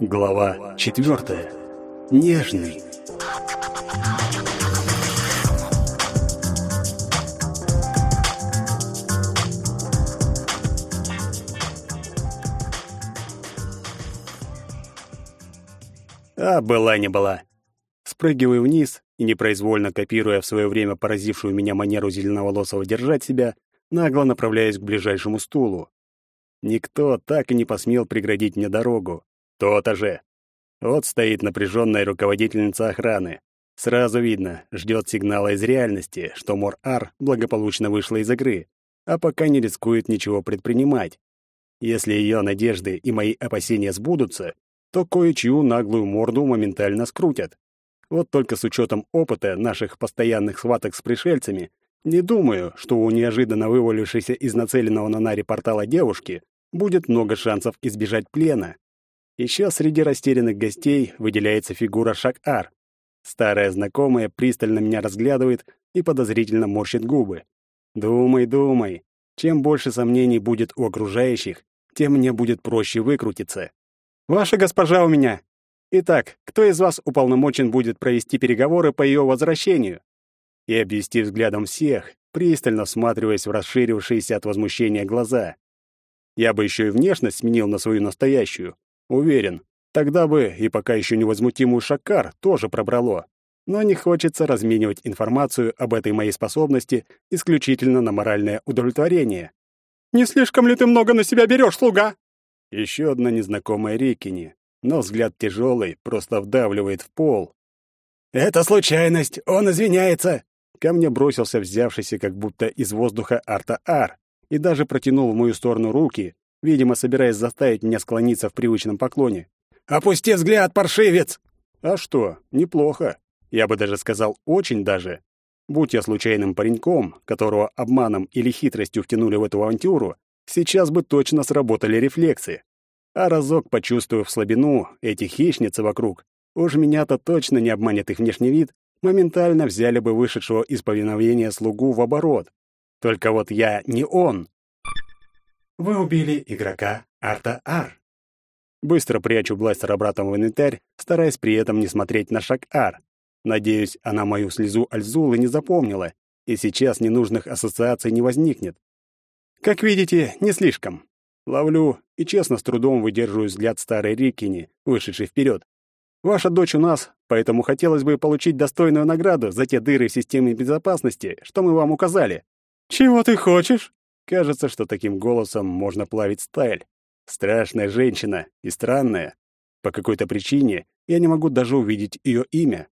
Глава четвертая. Нежный. А была не была. Спрыгиваю вниз и, непроизвольно копируя в свое время поразившую меня манеру зеленоволосого держать себя, нагло направляюсь к ближайшему стулу. Никто так и не посмел преградить мне дорогу. То-то же. Вот стоит напряженная руководительница охраны. Сразу видно, ждет сигнала из реальности, что Мор-Ар благополучно вышла из игры, а пока не рискует ничего предпринимать. Если ее надежды и мои опасения сбудутся, то кое-чью наглую морду моментально скрутят. Вот только с учетом опыта наших постоянных схваток с пришельцами, не думаю, что у неожиданно вывалившейся из нацеленного на наре портала девушки будет много шансов избежать плена. Еще среди растерянных гостей выделяется фигура Шак-Ар. Старая знакомая пристально меня разглядывает и подозрительно морщит губы. Думай, думай. Чем больше сомнений будет у окружающих, тем мне будет проще выкрутиться. «Ваша госпожа у меня!» Итак, кто из вас уполномочен будет провести переговоры по ее возвращению? И обвести взглядом всех, пристально всматриваясь в расширившиеся от возмущения глаза. Я бы еще и внешность сменил на свою настоящую. Уверен, тогда бы и пока еще невозмутимую Шакар тоже пробрало. Но не хочется разменивать информацию об этой моей способности исключительно на моральное удовлетворение. «Не слишком ли ты много на себя берешь, слуга?» Еще одна незнакомая Рикини, но взгляд тяжелый, просто вдавливает в пол. «Это случайность, он извиняется!» Ко мне бросился взявшийся как будто из воздуха Арта-Ар и даже протянул в мою сторону руки, видимо, собираясь заставить меня склониться в привычном поклоне. «Опусти взгляд, паршивец!» А что, неплохо. Я бы даже сказал, очень даже. Будь я случайным пареньком, которого обманом или хитростью втянули в эту авантюру, сейчас бы точно сработали рефлексы. А разок почувствовав слабину этих хищниц вокруг, уж меня-то точно не обманет их внешний вид, моментально взяли бы вышедшего из повиновения слугу в оборот. Только вот я не он. Вы убили игрока Арта Ар. Быстро прячу бластер обратно в инвентарь, стараясь при этом не смотреть на шаг Ар. Надеюсь, она мою слезу Альзулы не запомнила, и сейчас ненужных ассоциаций не возникнет. Как видите, не слишком. Ловлю и честно с трудом выдерживаю взгляд старой Рикини, вышедшей вперед. Ваша дочь у нас, поэтому хотелось бы получить достойную награду за те дыры в системе безопасности, что мы вам указали. Чего ты хочешь? Кажется, что таким голосом можно плавить сталь. Страшная женщина и странная. По какой-то причине я не могу даже увидеть ее имя.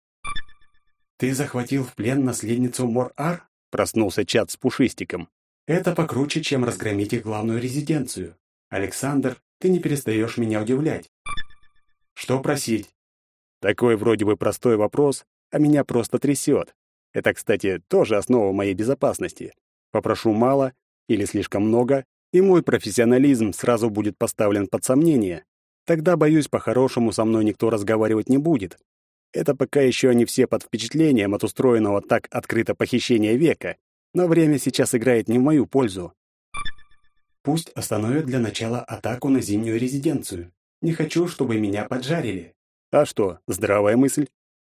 Ты захватил в плен наследницу Мор-Ар? Проснулся чат с пушистиком. Это покруче, чем разгромить их главную резиденцию. Александр, ты не перестаешь меня удивлять. Что просить? Такой вроде бы простой вопрос, а меня просто трясет. Это, кстати, тоже основа моей безопасности. Попрошу мало или слишком много, и мой профессионализм сразу будет поставлен под сомнение. Тогда, боюсь, по-хорошему со мной никто разговаривать не будет. Это пока еще они все под впечатлением от устроенного так открыто похищения века, но время сейчас играет не в мою пользу. Пусть остановят для начала атаку на зимнюю резиденцию. Не хочу, чтобы меня поджарили. А что, здравая мысль?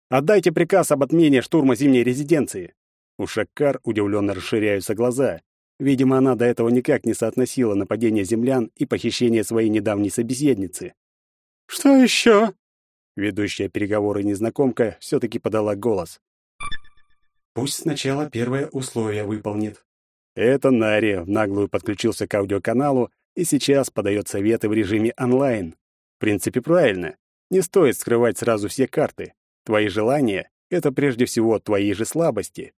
Отдайте приказ об отмене штурма зимней резиденции. У Шаккар удивленно расширяются глаза. Видимо, она до этого никак не соотносила нападение землян и похищение своей недавней собеседницы. «Что еще?» Ведущая переговоры незнакомка все-таки подала голос. «Пусть сначала первое условие выполнит. Это Нари в наглую подключился к аудиоканалу и сейчас подает советы в режиме онлайн. В принципе, правильно. Не стоит скрывать сразу все карты. Твои желания — это прежде всего твои же слабости.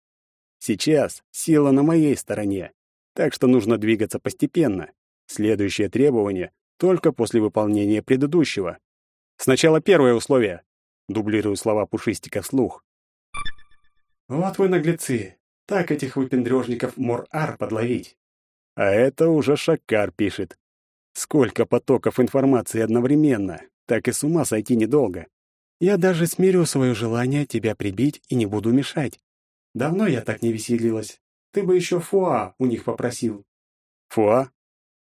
Сейчас сила на моей стороне, так что нужно двигаться постепенно. Следующее требование — только после выполнения предыдущего. Сначала первое условие. Дублирую слова Пушистика вслух. «Вот вы наглецы. Так этих выпендрежников Мор-Ар подловить. А это уже Шакар пишет. Сколько потоков информации одновременно, так и с ума сойти недолго. Я даже смирю свое желание тебя прибить и не буду мешать. Давно я так не веселилась. Ты бы еще фуа у них попросил. Фуа?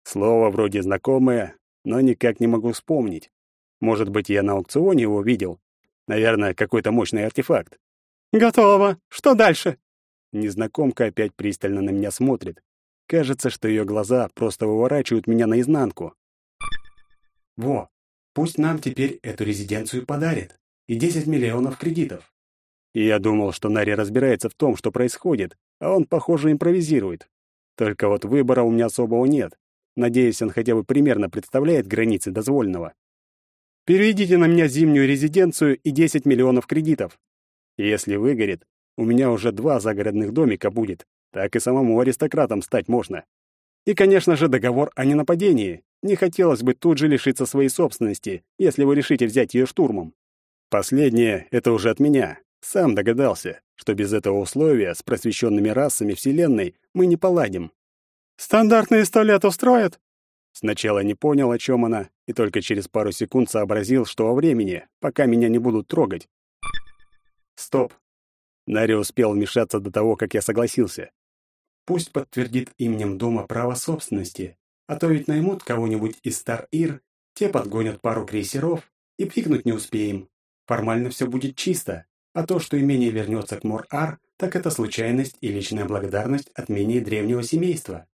Слово вроде знакомое, но никак не могу вспомнить. Может быть, я на аукционе его видел. Наверное, какой-то мощный артефакт. «Готово. Что дальше?» Незнакомка опять пристально на меня смотрит. Кажется, что ее глаза просто выворачивают меня наизнанку. «Во, пусть нам теперь эту резиденцию подарит. И 10 миллионов кредитов». И я думал, что Нари разбирается в том, что происходит, а он, похоже, импровизирует. Только вот выбора у меня особого нет. Надеюсь, он хотя бы примерно представляет границы дозволенного. Переведите на меня зимнюю резиденцию и 10 миллионов кредитов. Если выгорит, у меня уже два загородных домика будет. Так и самому аристократом стать можно. И, конечно же, договор о ненападении. Не хотелось бы тут же лишиться своей собственности, если вы решите взять ее штурмом. Последнее — это уже от меня. Сам догадался, что без этого условия с просвещенными расами Вселенной мы не поладим. «Стандартные сто лет устроят?» Сначала не понял, о чем она, и только через пару секунд сообразил, что во времени, пока меня не будут трогать. Стоп. Нари успел вмешаться до того, как я согласился. Пусть подтвердит именем дома право собственности, а то ведь наймут кого-нибудь из Стар-Ир, те подгонят пару крейсеров, и пикнуть не успеем. Формально все будет чисто, а то, что имение вернется к Мор-Ар, так это случайность и личная благодарность от менее древнего семейства.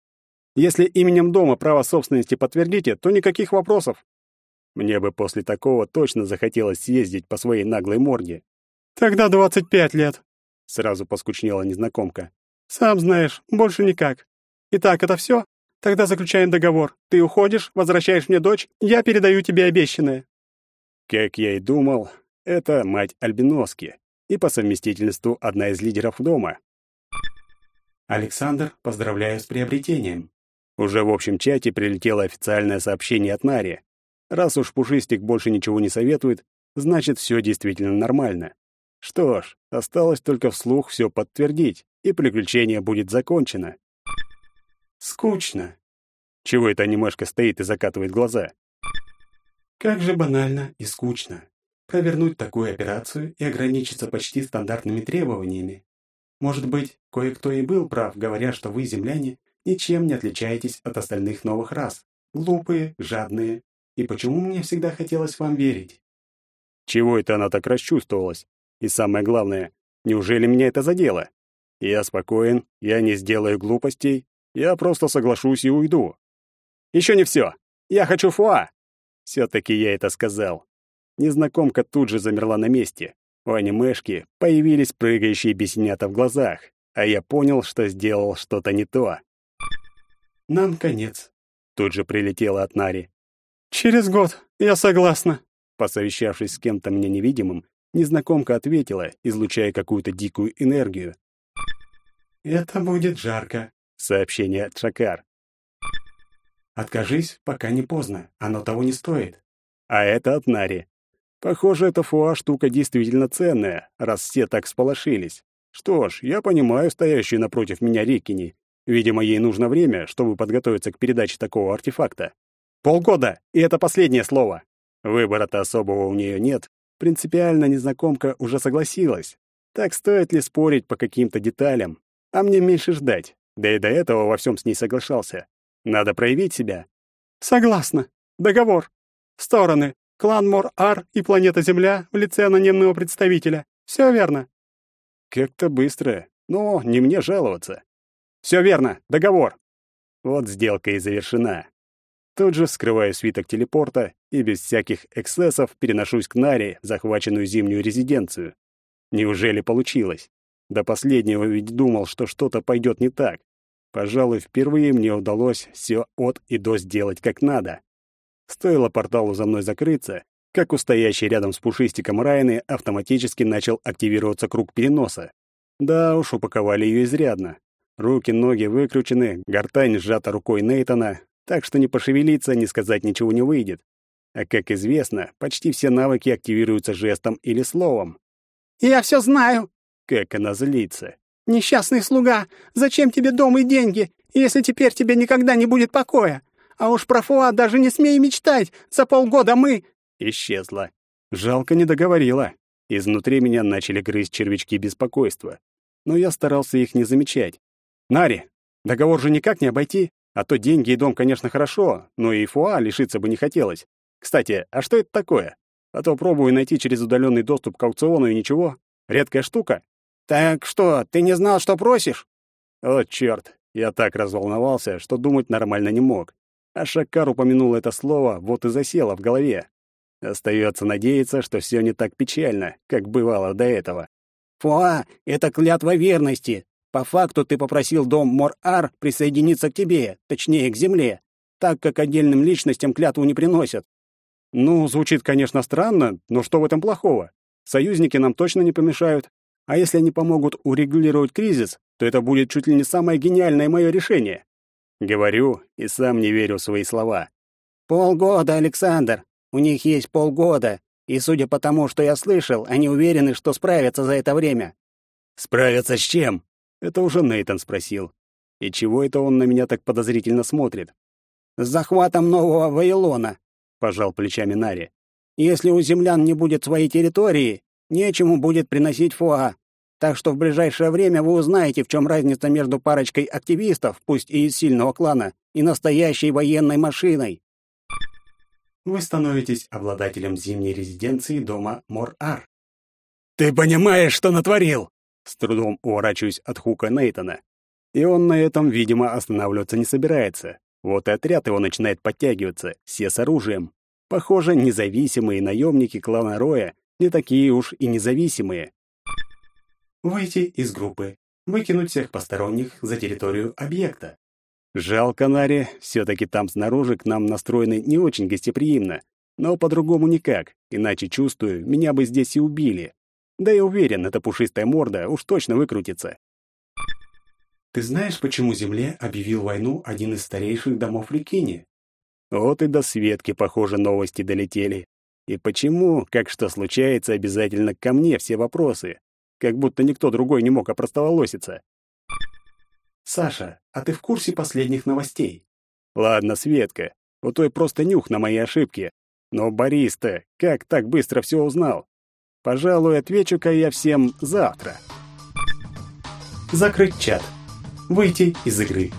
Если именем дома право собственности подтвердите, то никаких вопросов. Мне бы после такого точно захотелось съездить по своей наглой морде. Тогда двадцать пять лет. Сразу поскучнела незнакомка. Сам знаешь, больше никак. Итак, это все? Тогда заключаем договор. Ты уходишь, возвращаешь мне дочь, я передаю тебе обещанное. Как я и думал, это мать Альбиноски и по совместительству одна из лидеров дома. Александр, поздравляю с приобретением. Уже в общем чате прилетело официальное сообщение от Нари. Раз уж Пушистик больше ничего не советует, значит, все действительно нормально. Что ж, осталось только вслух все подтвердить, и приключение будет закончено. Скучно. Чего это анимешка стоит и закатывает глаза? Как же банально и скучно. Провернуть такую операцию и ограничиться почти стандартными требованиями. Может быть, кое-кто и был прав, говоря, что вы, земляне, ничем не отличаетесь от остальных новых рас. Глупые, жадные. И почему мне всегда хотелось вам верить? Чего это она так расчувствовалась? И самое главное, неужели меня это задело? Я спокоен, я не сделаю глупостей, я просто соглашусь и уйду. Еще не все. Я хочу фуа. Все-таки я это сказал. Незнакомка тут же замерла на месте. У анимешки появились прыгающие бесенята в глазах, а я понял, что сделал что-то не то. «Нам конец», — тут же прилетела от Нари. «Через год, я согласна». Посовещавшись с кем-то мне невидимым, незнакомка ответила, излучая какую-то дикую энергию. «Это будет жарко», — сообщение от Шакар. «Откажись, пока не поздно, оно того не стоит». А это от Нари. Похоже, эта фуа штука действительно ценная, раз все так сполошились. Что ж, я понимаю стоящую напротив меня Рикини. Видимо, ей нужно время, чтобы подготовиться к передаче такого артефакта. Полгода, и это последнее слово. Выбора-то особого у нее нет. Принципиально незнакомка уже согласилась. Так стоит ли спорить по каким-то деталям? А мне меньше ждать. Да и до этого во всем с ней соглашался. Надо проявить себя. Согласна. Договор. Стороны. Клан Мор-Ар и планета Земля в лице анонимного представителя. Все верно. Как-то быстро. Но не мне жаловаться. Все верно, договор. Вот сделка и завершена. Тут же вскрываю свиток телепорта и без всяких эксцессов переношусь к Наре захваченную зимнюю резиденцию. Неужели получилось? До последнего ведь думал, что что-то пойдет не так. Пожалуй, впервые мне удалось все от и до сделать как надо. Стоило порталу за мной закрыться, как у стоящей рядом с пушистиком Райны автоматически начал активироваться круг переноса. Да уж, упаковали ее изрядно. Руки, ноги выкручены, гортань сжата рукой Нейтона, так что не пошевелиться, ни сказать ничего не выйдет. А как известно, почти все навыки активируются жестом или словом. «Я все знаю!» Как она злится. «Несчастный слуга! Зачем тебе дом и деньги, если теперь тебе никогда не будет покоя? А уж про Фуа даже не смей мечтать! За полгода мы...» Исчезла. Жалко не договорила. Изнутри меня начали грызть червячки беспокойства. Но я старался их не замечать. Нари, договор же никак не обойти, а то деньги и дом, конечно, хорошо, но и Фуа лишиться бы не хотелось. Кстати, а что это такое? А то пробую найти через удаленный доступ к аукциону и ничего. Редкая штука. Так что, ты не знал, что просишь? О, черт! Я так разволновался, что думать нормально не мог. А Шакар упомянул это слово, вот и засело в голове. Остается надеяться, что все не так печально, как бывало до этого. Фуа, это клятва верности. По факту ты попросил дом Мор-Ар присоединиться к тебе, точнее, к земле, так как отдельным личностям клятву не приносят. Ну, звучит, конечно, странно, но что в этом плохого? Союзники нам точно не помешают. А если они помогут урегулировать кризис, то это будет чуть ли не самое гениальное мое решение. Говорю и сам не верю в свои слова. Полгода, Александр. У них есть полгода, и судя по тому, что я слышал, они уверены, что справятся за это время. Справятся с чем? Это уже Нейтон спросил. И чего это он на меня так подозрительно смотрит? С захватом нового Вавилона, пожал плечами Нари. Если у землян не будет своей территории, нечему будет приносить фуа. Так что в ближайшее время вы узнаете, в чем разница между парочкой активистов, пусть и из сильного клана, и настоящей военной машиной. Вы становитесь обладателем зимней резиденции дома Мор-Ар. «Ты понимаешь, что натворил?» С трудом уворачиваюсь от хука Нейтона. И он на этом, видимо, останавливаться не собирается. Вот и отряд его начинает подтягиваться, все с оружием. Похоже, независимые наемники клана Роя не такие уж и независимые. Выйти из группы. Выкинуть всех посторонних за территорию объекта. Жалко Нари, все-таки там снаружи к нам настроены не очень гостеприимно. Но по-другому никак, иначе, чувствую, меня бы здесь и убили. Да и уверен, эта пушистая морда уж точно выкрутится. Ты знаешь, почему Земле объявил войну один из старейших домов Ликини? Вот и до Светки, похоже, новости долетели. И почему, как что случается, обязательно ко мне все вопросы? Как будто никто другой не мог опростоволоситься. «Саша, а ты в курсе последних новостей?» «Ладно, Светка, у той просто нюх на мои ошибки. Но Борис-то как так быстро все узнал? Пожалуй, отвечу-ка я всем завтра». Закрыть чат. Выйти из игры.